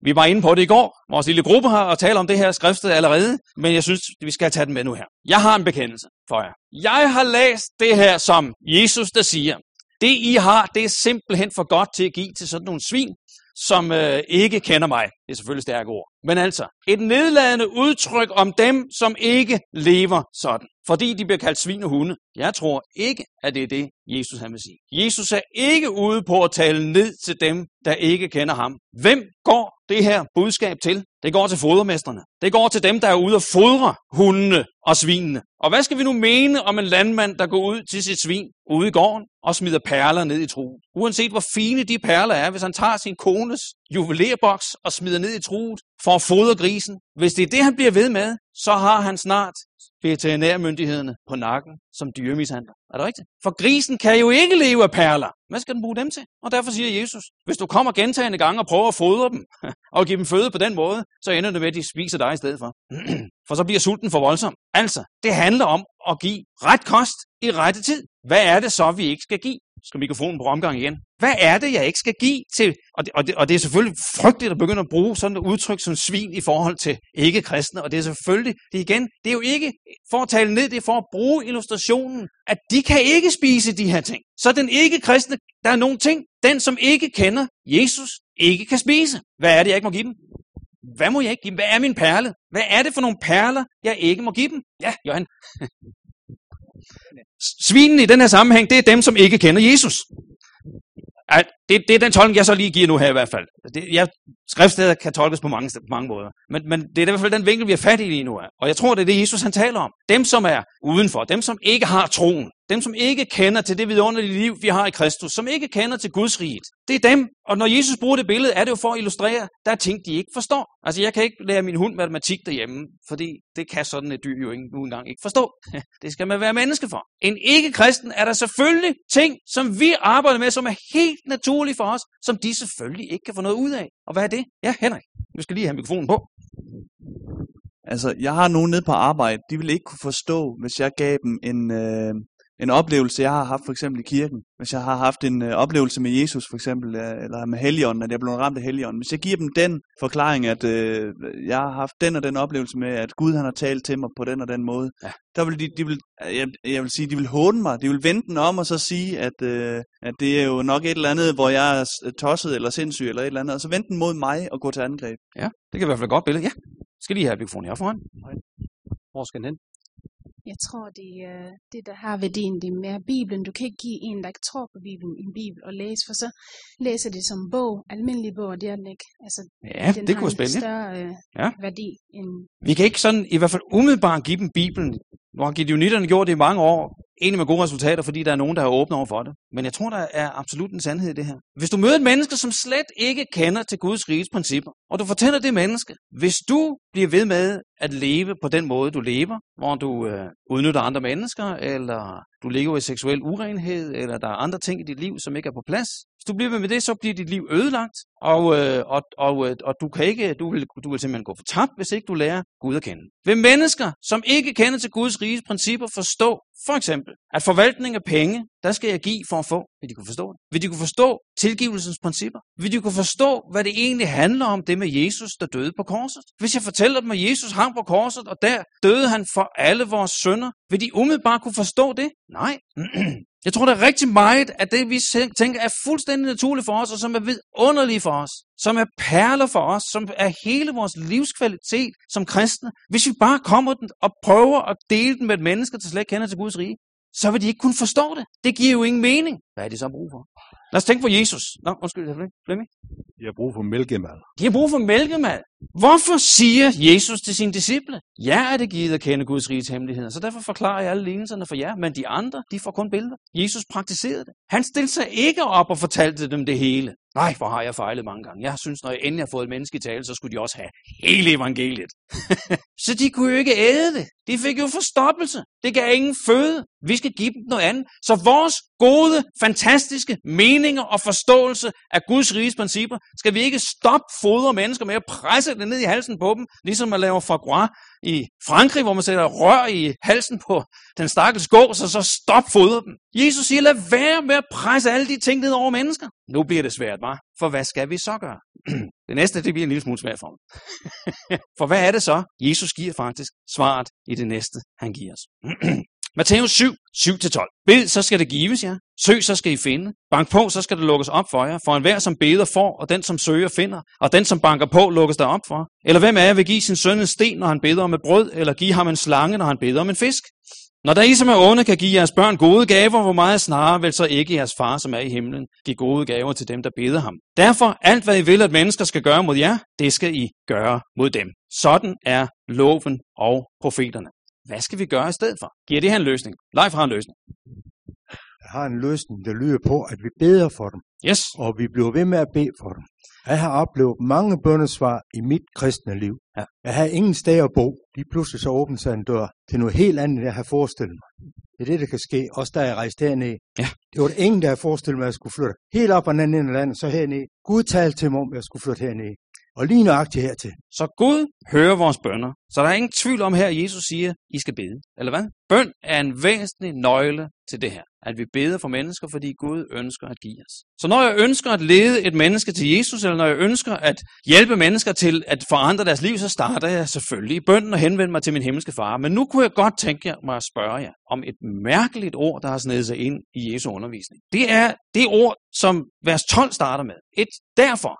Vi var inde på det i går, vores lille gruppe har, og tale om det her skriftet allerede, men jeg synes, vi skal tage den med nu her. Jeg har en bekendelse for jer. Jeg har læst det her som Jesus, der siger, det I har, det er simpelthen for godt til at give til sådan nogle svin, som øh, ikke kender mig. Det er selvfølgelig stærke ord. Men altså, et nedladende udtryk om dem, som ikke lever sådan. Fordi de bliver kaldt svin og hunde. Jeg tror ikke, at det er det, Jesus han vil sige. Jesus er ikke ude på at tale ned til dem, der ikke kender ham. Hvem går det her budskab til? Det går til fodermesterne. Det går til dem, der er ude og fodre hundene og svinene. Og hvad skal vi nu mene om en landmand, der går ud til sit svin ude i gården og smider perler ned i truet? Uanset hvor fine de perler er, hvis han tager sin kones juvelerboks og smider ned i truet for at fodre grisen. Hvis det er det, han bliver ved med, så har han snart veterinærmyndighederne på nakken som dyremishandler. Er det rigtigt? For grisen kan jo ikke leve af perler. Hvad skal den bruge dem til? Og derfor siger Jesus, hvis du kommer gentagende gange og prøver at fodre dem, og give dem føde på den måde, så ender det med, at de spiser dig i stedet for. for så bliver sulten for voldsom. Altså, det handler om at give ret kost i rette tid. Hvad er det så, vi ikke skal give? Skal mikrofonen på omgang igen? Hvad er det, jeg ikke skal give til? Og det, og det, og det er selvfølgelig frygteligt at begynde at bruge sådan et udtryk som svin i forhold til ikke-kristne. Og det er selvfølgelig, det igen, det er jo ikke for at tale ned, det er for at bruge illustrationen, at de kan ikke spise de her ting. Så den ikke-kristne, der er nogle ting, den som ikke kender Jesus, ikke kan spise. Hvad er det, jeg ikke må give dem? Hvad må jeg ikke give dem? Hvad er min perle? Hvad er det for nogle perler, jeg ikke må give dem? Ja, Johan. Svinene i den her sammenhæng, det er dem, som ikke kender Jesus. At det, det er den tolkning, jeg så lige giver nu her i hvert fald. Det, jeg, skriftsteder kan tolkes på mange, på mange måder. Men, men det er i hvert fald den vinkel, vi er fat i lige nu. Og jeg tror, det er det, Jesus han taler om. Dem, som er udenfor, dem, som ikke har troen, dem, som ikke kender til det vidunderlige liv, vi har i Kristus, som ikke kender til Guds rige, det er dem. Og når Jesus bruger det billede, er det jo for at illustrere, der er ting, de ikke forstår. Altså, jeg kan ikke lære min hund matematik derhjemme, fordi det kan sådan et dyr jo ikke, nu engang ikke forstå. Det skal man være menneske for. En ikke-kristen er der selvfølgelig ting, som vi arbejder med, som er helt naturlige for os, som de selvfølgelig ikke kan få noget ud af. Og hvad er det? Ja, Henrik, du skal lige have mikrofonen på. Altså, jeg har nogen nede på arbejde, de vil ikke kunne forstå, hvis jeg gav dem en, øh, en oplevelse, jeg har haft for eksempel i kirken. Hvis jeg har haft en øh, oplevelse med Jesus for eksempel, øh, eller med Helligånden, at jeg blev ramt af Helligånden. Hvis jeg giver dem den forklaring, at øh, jeg har haft den og den oplevelse med, at Gud han har talt til mig på den og den måde, ja. der vil de, de vil, jeg, jeg vil sige, de vil håne mig. De vil vente den om og så sige, at, øh, at det er jo nok et eller andet, hvor jeg er tosset eller sindssyg eller et eller andet, og så vente den mod mig og gå til angreb. Ja, det kan i hvert fald et godt billede. Ja, skal lige have mikrofonen her foran. Hvor skal den hen? Jeg tror, det er det, der har værdien. Det er mere Bibelen. Du kan ikke give en, der ikke tror på Bibelen, en Bibel og læse, for så læser det som bog, almindelig bog, og det er den ikke. Altså, Ja, den det kunne være spændende. større øh, Ja. værdi end Vi kan ikke sådan, i hvert fald umiddelbart give dem Bibelen. Nu har Gideonitterne gjort det i mange år, egentlig med gode resultater, fordi der er nogen, der er åbne over for det. Men jeg tror, der er absolut en sandhed i det her. Hvis du møder et menneske, som slet ikke kender til Guds riges principper, og du fortæller det menneske, hvis du bliver ved med at leve på den måde, du lever, hvor du øh, udnytter andre mennesker, eller du lever i seksuel urenhed, eller der er andre ting i dit liv, som ikke er på plads, du bliver ved med det, så bliver dit liv ødelagt, og, øh, og, og, øh, og du, kan ikke, du, vil, du vil simpelthen gå for tabt, hvis ikke du lærer Gud at kende. Vil mennesker, som ikke kender til Guds riges principper, forstå, for eksempel, at forvaltning af penge, der skal jeg give for at få, vil de kunne forstå det? Vil de kunne forstå tilgivelsens principper? Vil de kunne forstå, hvad det egentlig handler om, det med Jesus, der døde på korset? Hvis jeg fortæller dem, at Jesus hang på korset, og der døde han for alle vores sønder, vil de umiddelbart kunne forstå det? Nej. Jeg tror, der er rigtig meget af det, vi tænker, er fuldstændig naturligt for os, og som er vidunderligt for os, som er perler for os, som er hele vores livskvalitet som kristne. Hvis vi bare kommer den og prøver at dele den med et menneske, der slet ikke kender til Guds rige, så vil de ikke kunne forstå det. Det giver jo ingen mening. Hvad er det så brug for? Lad os tænke på Jesus. Nå, undskyld, Flemming. De har brug for mælkemad. De har brug for mælkemad. Hvorfor siger Jesus til sine disciple, jer er det givet at kende Guds riges hemmeligheder, så derfor forklarer jeg alle lignelserne for jer, men de andre, de får kun billeder. Jesus praktiserede det. Han stillede sig ikke op og fortalte dem det hele. Nej, hvor har jeg fejlet mange gange. Jeg synes, når jeg endelig har fået et menneske i tale, så skulle de også have hele evangeliet. så de kunne jo ikke æde det. De fik jo forstoppelse. Det gav ingen føde. Vi skal give dem noget andet. Så vores gode, fantastiske meninger og forståelse af Guds riges principper, skal vi ikke stoppe fodre mennesker med at presse det ned i halsen på dem, ligesom man laver foie gras i Frankrig, hvor man sætter rør i halsen på den stakkels gås, og så stop fodre dem. Jesus siger, lad være med at presse alle de ting ned over mennesker. Nu bliver det svært, var. For hvad skal vi så gøre? det næste, det bliver en lille smule svært for mig. for hvad er det så? Jesus giver faktisk svaret i det næste, han giver os. Matthæus 7, 7-12. Bed, så skal det gives jer. Søg, så skal I finde. Bank på, så skal det lukkes op for jer. For enhver, som beder får, og den, som søger, finder. Og den, som banker på, lukkes der op for. Eller hvem af jer vil give sin søn en sten, når han beder om et brød, eller give ham en slange, når han beder om en fisk? Når der I, som er onde, kan give jeres børn gode gaver, hvor meget snarere vil så ikke jeres far, som er i himlen, give gode gaver til dem, der beder ham. Derfor, alt hvad I vil, at mennesker skal gøre mod jer, det skal I gøre mod dem. Sådan er loven og profeterne. Hvad skal vi gøre i stedet for? Giver det her en løsning? Leif har en løsning. Har en løsning, der lyder på, at vi beder for dem. Yes. Og vi bliver ved med at bede for dem. Jeg har oplevet mange bøndesvar i mit kristne liv. Ja. Jeg har ingen sted at bo. Lige pludselig så åbner sig en dør til noget helt andet, end jeg har forestillet mig. Det er det, der kan ske, også da jeg rejste herned. Ja. Det var det ingen, der havde forestillet mig, at jeg skulle flytte. Helt op og ende af landet, så herned. Gud talte til mig om, at jeg skulle flytte herned. Og lige nøjagtigt hertil. Så Gud hører vores bønder. Så der er ingen tvivl om her, at Jesus siger, I skal bede. Eller hvad? Bøn er en væsentlig nøgle til det her. At vi beder for mennesker, fordi Gud ønsker at give os. Så når jeg ønsker at lede et menneske til Jesus, eller når jeg ønsker at hjælpe mennesker til at forandre deres liv, så starter jeg selvfølgelig i bønden og henvender mig til min himmelske far. Men nu kunne jeg godt tænke mig at spørge jer om et mærkeligt ord, der har snedet sig ind i Jesu undervisning. Det er det ord, som vers 12 starter med. Et derfor.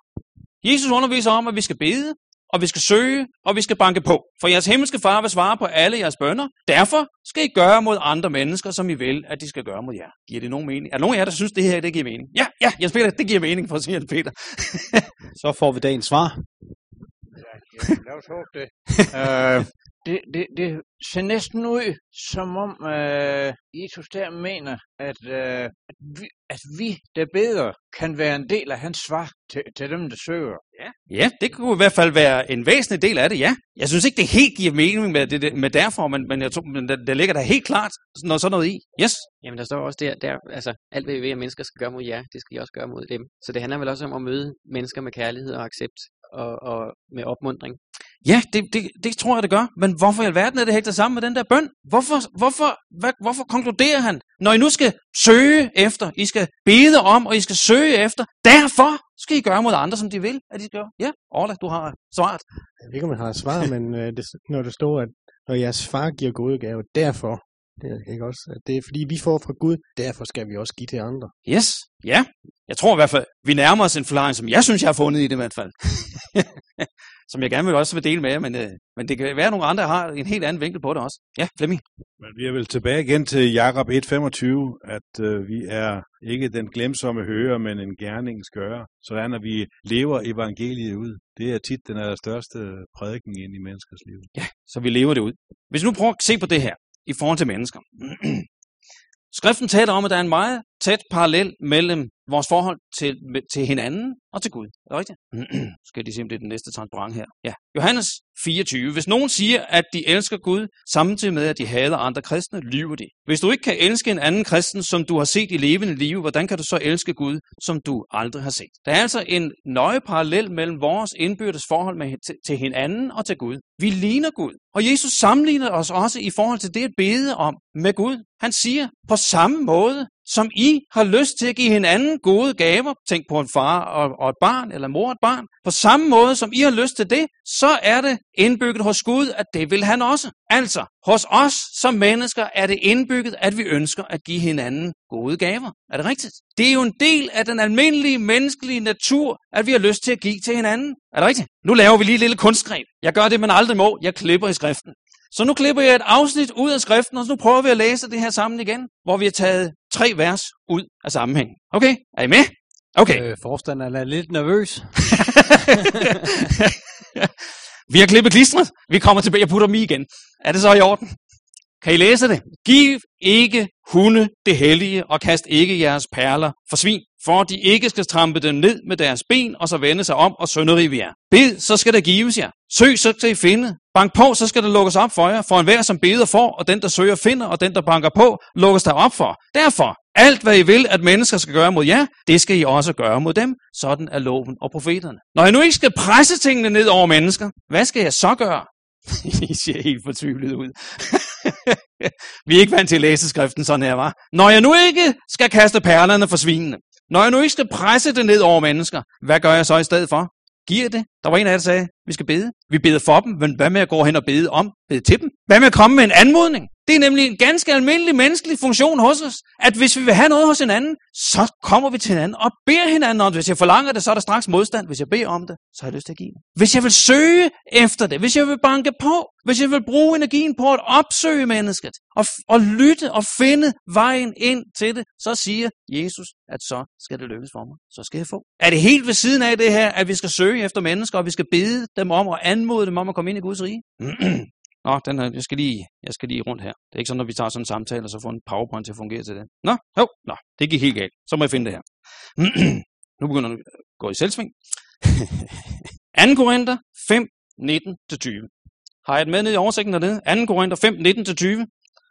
Jesus underviser om, at vi skal bede, og vi skal søge, og vi skal banke på. For jeres himmelske far vil svare på alle jeres bønder. Derfor skal I gøre mod andre mennesker, som I vil, at de skal gøre mod jer. Giver det nogen mening? Er der nogen af jer, der synes, det her det giver mening? Ja, ja, Jens Peter, det giver mening, for at sige Jens Peter. Så får vi dagens svar. Lad os håbe det. øh, det, det. Det ser næsten ud, som om øh, Jesus der mener, at, øh, at, vi, at vi, der beder, kan være en del af hans svar til, til dem, der søger. Ja. ja, det kunne i hvert fald være en væsentlig del af det, ja. Jeg synes ikke, det helt giver mening med, det, med derfor, men, men, jeg tror, men der, der ligger der helt klart noget, sådan noget i. Yes. Jamen, der står også der, der altså, alt hvad I ved, at mennesker skal gøre mod jer, det skal I også gøre mod dem. Så det handler vel også om at møde mennesker med kærlighed og accept og, og med opmundring. Ja, det, det, det tror jeg, det gør. Men hvorfor i alverden er det hægtet sammen med den der bøn? Hvorfor, hvorfor, hvad, hvorfor konkluderer han? Når I nu skal søge efter, I skal bede om, og I skal søge efter, derfor skal I gøre mod andre, som de vil, at de skal gøre. Ja, Orla, du har svaret. Jeg ved ikke, om man har et svar, men øh, det, når det står, at når jeres far giver gode gaver, derfor, det er ikke også, at det er fordi vi får fra Gud, derfor skal vi også give til andre. Yes, ja. Jeg tror i hvert fald, vi nærmer os en forklaring, som jeg synes, jeg har fundet i det i hvert fald. som jeg gerne vil også vil dele med jer, men, øh, men det kan være, at nogle andre har en helt anden vinkel på det også. Ja, Flemming. Men vi er vel tilbage igen til Jakob 1.25, at øh, vi er ikke den glemsomme hører, men en gerningens gør. Sådan at vi lever evangeliet ud. Det er tit den allerstørste prædiken ind i menneskers liv. Ja, så vi lever det ud. Hvis nu prøver at se på det her i forhold til mennesker. Skriften taler om, at der er en meget tæt parallel mellem vores forhold til, til hinanden og til Gud. Er det rigtigt? Skal de se, om det er den næste transparent her. Ja. Johannes 24. Hvis nogen siger, at de elsker Gud, samtidig med, at de hader andre kristne, lyver de. Hvis du ikke kan elske en anden kristen, som du har set i levende liv, hvordan kan du så elske Gud, som du aldrig har set? Der er altså en nøje parallel mellem vores indbyrdes forhold med, til, til hinanden og til Gud. Vi ligner Gud. Og Jesus sammenligner os også i forhold til det at bede om med Gud. Han siger, på samme måde som I har lyst til at give hinanden gode gaver, tænk på en far og, og et barn, eller mor og et barn, på samme måde som I har lyst til det, så er det indbygget hos Gud, at det vil han også. Altså, hos os som mennesker er det indbygget, at vi ønsker at give hinanden gode gaver. Er det rigtigt? Det er jo en del af den almindelige menneskelige natur, at vi har lyst til at give til hinanden. Er det rigtigt? Nu laver vi lige et lille kunstgreb. Jeg gør det, man aldrig må. Jeg klipper i skriften. Så nu klipper jeg et afsnit ud af skriften, og så nu prøver vi at læse det her sammen igen, hvor vi har taget tre vers ud af sammenhængen. Okay, er I med? Okay. Øh, forstanderen er lidt nervøs. vi har klippet klistret. Vi kommer tilbage og putter dem i igen. Er det så i orden? Kan I læse det? Giv ikke hunde det hellige, og kast ikke jeres perler for svin, for de ikke skal trampe dem ned med deres ben, og så vende sig om og sønderrive jer. Bed, så skal der gives jer. Søg, så skal I finde. Bank på, så skal der lukkes op for jer. For enhver, som beder for, og den, der søger, finder, og den, der banker på, lukkes der op for. Derfor, alt hvad I vil, at mennesker skal gøre mod jer, det skal I også gøre mod dem. Sådan er loven og profeterne. Når jeg nu ikke skal presse tingene ned over mennesker, hvad skal jeg så gøre? I ser helt fortvivlet ud. Vi er ikke vant til at læse skriften sådan her, var. Når jeg nu ikke skal kaste perlerne for svinene, når jeg nu ikke skal presse det ned over mennesker, hvad gør jeg så i stedet for? Giver det? Der var en af jer, der sagde, vi skal bede. Vi beder for dem, men hvad med at gå hen og bede om? Bede til dem? Hvad med at komme med en anmodning? Det er nemlig en ganske almindelig menneskelig funktion hos os, at hvis vi vil have noget hos hinanden, så kommer vi til hinanden og beder hinanden om det. Hvis jeg forlanger det, så er der straks modstand. Hvis jeg beder om det, så har jeg lyst til at give det. Hvis jeg vil søge efter det, hvis jeg vil banke på, hvis jeg vil bruge energien på at opsøge mennesket, og, og lytte og finde vejen ind til det, så siger Jesus, at så skal det lykkes for mig. Så skal jeg få. Er det helt ved siden af det her, at vi skal søge efter mennesker, og vi skal bede dem om og anmode dem om at komme ind i Guds rige? Nå, den her, jeg, skal lige, jeg skal lige rundt her. Det er ikke sådan, at vi tager sådan en samtale, og så får en powerpoint til at fungere til det. Nå, jo, nå, det gik helt galt. Så må jeg finde det her. nu begynder det at gå i selvsving. 2. Korinther 5, 19-20. Har jeg det med ned i oversigten dernede? 2. Korinther 5, 19-20.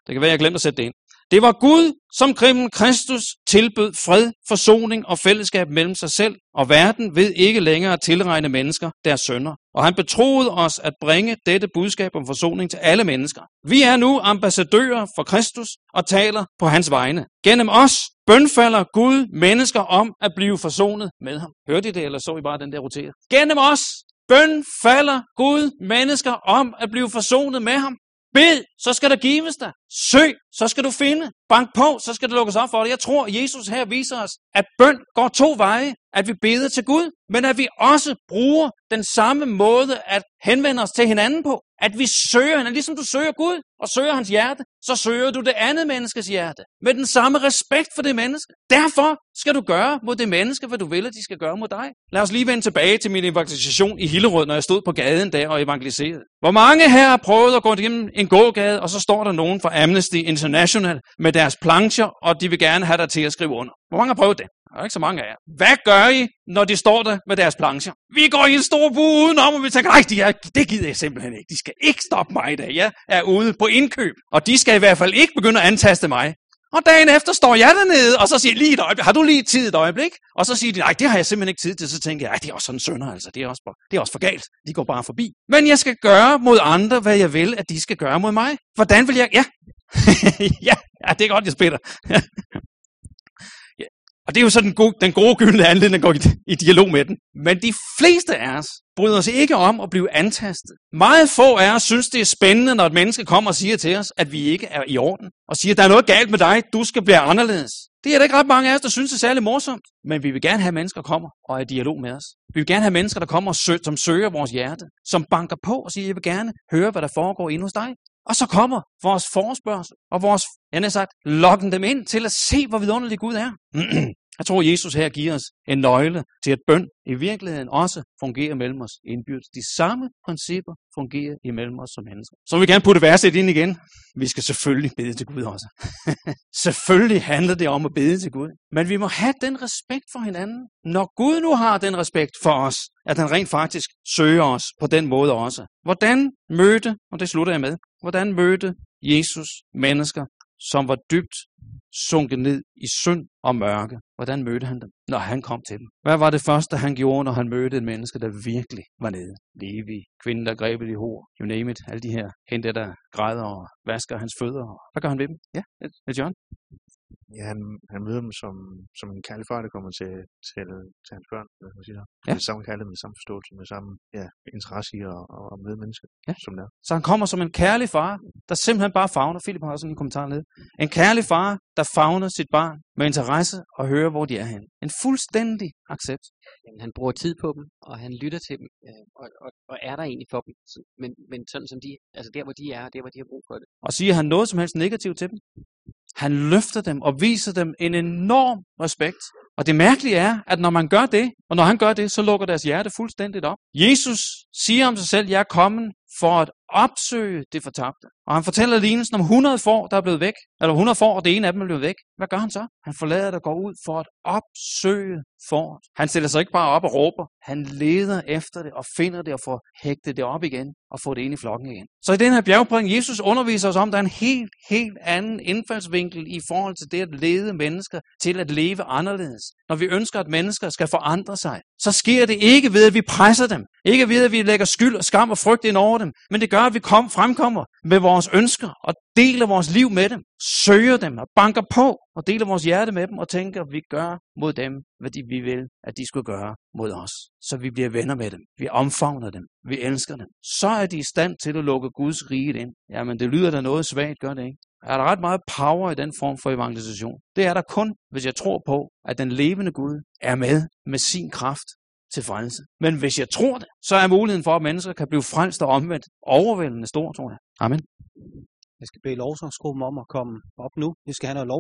Det kan være, jeg glemte at sætte det ind. Det var Gud, som gennem Kristus tilbød fred, forsoning og fællesskab mellem sig selv og verden ved ikke længere at tilregne mennesker deres sønder. Og han betroede os at bringe dette budskab om forsoning til alle mennesker. Vi er nu ambassadører for Kristus og taler på hans vegne. Gennem os bønfalder Gud mennesker om at blive forsonet med ham. Hørte I det, eller så I bare den der rotere? Gennem os bønfalder Gud mennesker om at blive forsonet med ham. Bed, så skal der gives dig. Søg, så skal du finde. Bank på, så skal det lukkes op for dig. Jeg tror, Jesus her viser os, at bøn går to veje. At vi beder til Gud, men at vi også bruger den samme måde at henvende os til hinanden på. At vi søger hinanden, ligesom du søger Gud og søger hans hjerte, så søger du det andet menneskes hjerte. Med den samme respekt for det menneske. Derfor skal du gøre mod det menneske, hvad du vil, at de skal gøre mod dig. Lad os lige vende tilbage til min evangelisation i Hillerød, når jeg stod på gaden der og evangeliserede. Hvor mange her har prøvet at gå igennem en gågade, og så står der nogen fra Amnesty International med deres plancher, og de vil gerne have dig til at skrive under. Hvor mange har prøvet det? Der er ikke så mange af jer. Hvad gør I, når de står der med deres plancher? Vi går i en stor bue udenom, og vi tænker, nej, de er, det gider jeg simpelthen ikke. De skal ikke stoppe mig i dag. Jeg er ude på indkøb, og de skal i hvert fald ikke begynde at antaste mig. Og dagen efter står jeg dernede, og så siger lige et øjeblik, har du lige tid et øjeblik? Og så siger de, nej, det har jeg simpelthen ikke tid til. Så tænker jeg, det er også sådan sønder, altså. Det er, også, det er også for galt. De går bare forbi. Men jeg skal gøre mod andre, hvad jeg vil, at de skal gøre mod mig. Hvordan vil jeg? Ja. ja, ja, det er godt, jeg spiller. Og det er jo så den gode, den gode gyldne anledning at gå i, i dialog med den. Men de fleste af os bryder os ikke om at blive antastet. Meget få af os synes, det er spændende, når et menneske kommer og siger til os, at vi ikke er i orden. Og siger, der er noget galt med dig, du skal blive anderledes. Det er der ikke ret mange af os, der synes er særlig morsomt. Men vi vil gerne have mennesker, der kommer og er i dialog med os. Vi vil gerne have mennesker, der kommer og søger, som søger vores hjerte. Som banker på og siger, jeg vil gerne høre, hvad der foregår inde hos dig. Og så kommer vores forespørgsel og vores, jeg har sagt, lokken dem ind til at se, hvor vidunderlig Gud er. Jeg tror, Jesus her giver os en nøgle til, at bøn i virkeligheden også fungerer mellem os indbyrdes. De samme principper fungerer imellem os som mennesker. Så vil vi gerne putte verset ind igen. Vi skal selvfølgelig bede til Gud også. selvfølgelig handler det om at bede til Gud. Men vi må have den respekt for hinanden. Når Gud nu har den respekt for os, at han rent faktisk søger os på den måde også. Hvordan mødte, og det slutter jeg med, hvordan mødte Jesus mennesker, som var dybt sunket ned i synd og mørke. Hvordan mødte han dem, når han kom til dem? Hvad var det første, han gjorde, når han mødte et menneske, der virkelig var nede? Levi, kvinden, der greb i hår, you name it, alle de her hente, der græder og vasker hans fødder. Hvad gør han ved dem? Ja, det er John. Ja, han, han møder dem som, som en kærlig far, der kommer til, til, til hans børn, hvad man siger. Ja. Med samme kærlighed, med samme forståelse, med samme ja, interesse i at, at, møde mennesker, Ja. som det er. Så han kommer som en kærlig far, der simpelthen bare fagner. Philip har også en kommentar ned. En kærlig far, der fagner sit barn med interesse og hører, hvor de er henne. En fuldstændig accept. Jamen, han bruger tid på dem, og han lytter til dem, øh, og, og, og er der egentlig for dem. Men, men sådan som de, altså der hvor de er, der hvor de har brug for det. Og siger han noget som helst negativt til dem? Han løfter dem og viser dem en enorm respekt. Og det mærkelige er, at når man gør det, og når han gør det, så lukker deres hjerte fuldstændigt op. Jesus siger om sig selv, jeg er kommet for at opsøge det fortabte. Og han fortæller lignelsen om 100 får, der er blevet væk. Eller 100 får, og det ene af dem er blevet væk. Hvad gør han så? Han forlader det og går ud for at opsøge får. Han stiller sig ikke bare op og råber. Han leder efter det og finder det og får hægtet det op igen og får det ind i flokken igen. Så i den her bjergprædiken, Jesus underviser os om, der er en helt, helt anden indfaldsvinkel i forhold til det at lede mennesker til at leve anderledes. Når vi ønsker, at mennesker skal forandre sig, så sker det ikke ved, at vi presser dem. Ikke ved, at vi lægger skyld og skam og frygt ind over dem. Men det gør, at vi kom, fremkommer med vores ønsker og deler vores liv med dem. Søger dem og banker på og deler vores hjerte med dem og tænker, at vi gør mod dem, hvad de, vi vil, at de skulle gøre mod os. Så vi bliver venner med dem. Vi omfavner dem. Vi elsker dem. Så er de i stand til at lukke Guds rige ind. Jamen, det lyder da noget svagt, gør det ikke? er der ret meget power i den form for evangelisation. Det er der kun, hvis jeg tror på, at den levende Gud er med med sin kraft til frelse. Men hvis jeg tror det, så er muligheden for, at mennesker kan blive frelst og omvendt overvældende stor, tror jeg. Amen. Jeg skal bede lovsangsgruppen om at komme op nu. Vi skal have noget lov.